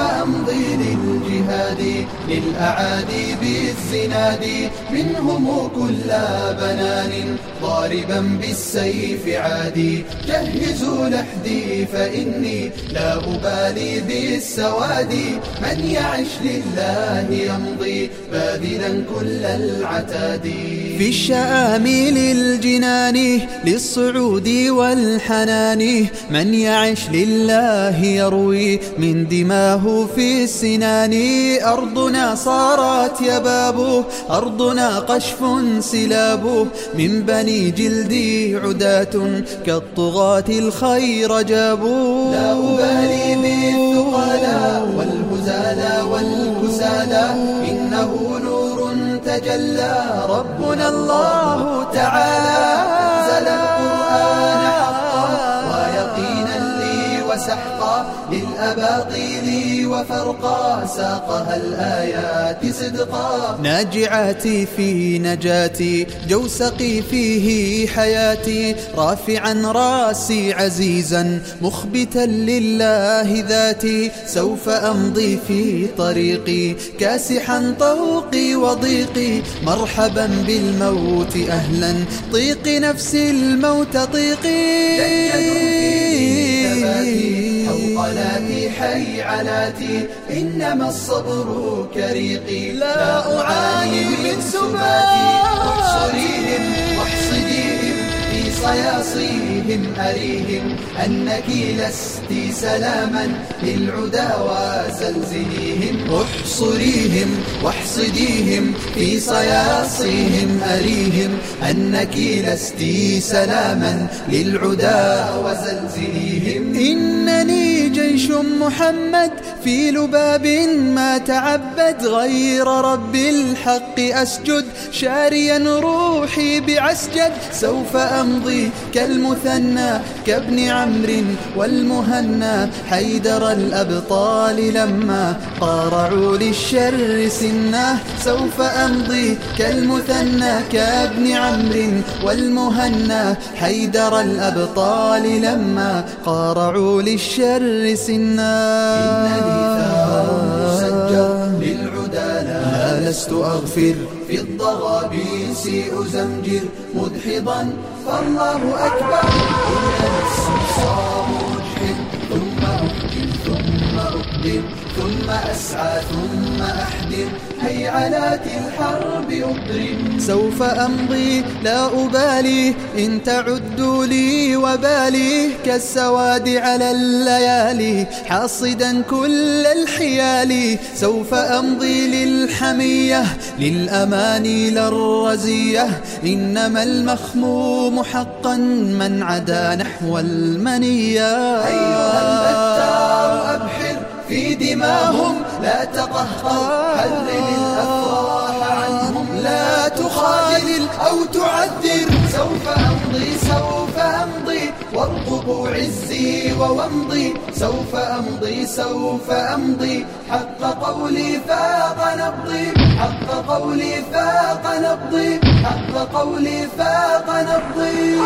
أمضي للجهاد. للأعادي بالزناد منهم كل بنان ضاربا بالسيف عادي. جهزوا لحدي فإني لا أبالي بالسواد. من يعش لله يمضي باذلا كل العتاد. في الشآمل الجنان للصعود والحنان. من يعش لله يروي من دماه في السنان. أرضنا صارت يبابه أرضنا قشف سلابه من بني جلدي عداة كالطغاة الخير جابوا لا أبالي بالثقلاء والهزالا والكسالا إنه نور تجلى. ربنا الله تعالى. وسحقا للأباطيل وفرقا ساقها الآيات صدقا. ناجعاتي في نجاتي جوسقي فيه حياتي. رافعا راسي عزيزا مخبتا لله ذاتي. سوف أمضي في طريقي كاسحا طوقي وضيقي. مرحبا بالموت أهلا طيق نفس الموت طيقي. حوقلاتي حي علاتي إنما الصبر كريقي. لا أعاني من سباتي واحصريهم واحصديهم في صياصيهم أريهم أنك لست سلاما للعدا وزلزليهم. احصريهم واحصديهم في صياصيهم أريهم أنك لست سلاما للعدا وزلزليهم. جيش محمد في لباب ما تعبد غير رب الحق أسجد شاريا روحي بعسجد سوف أمضي كالمثنى كابن عمرو والمهنى حيدر الأبطال لما قارعوا للشر سناه سوف أمضي كالمثنى كابن عمرو والمهنى حيدر الأبطال لما قارعوا للشر سناه ثار مسجر للعدا لا لست أغفر في الضغابيس أزمجر مدحضا. فالله أكبر. أقدم ثم أسعى ثم أحدر هيعلات الحرب أضرم سوف أمضي لا أبالي. إن تعدوا لي وبالي. كالسواد على الليالي. حاصدا كل الحيال. سوف أمضي للحمية للأماني للرزية إنما المخموم حقا من عدا نحو المنية. أيها البتار أبحر في دماهم لا تقهقر. حرم الأفراح عنهم لا تخاذل أو تعذر؟ سوف أمضي سوف أمضي. وارقبوا عزي وومضي. سوف أمضي سوف أمضي. حق قولي فاق نبضي. حق قولي فاق نبضي. حق قولي فاق نبضي.